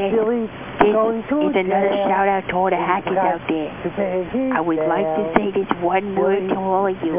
This, this is another shout out to all the hackers out there. I would like to say this one word to all of you.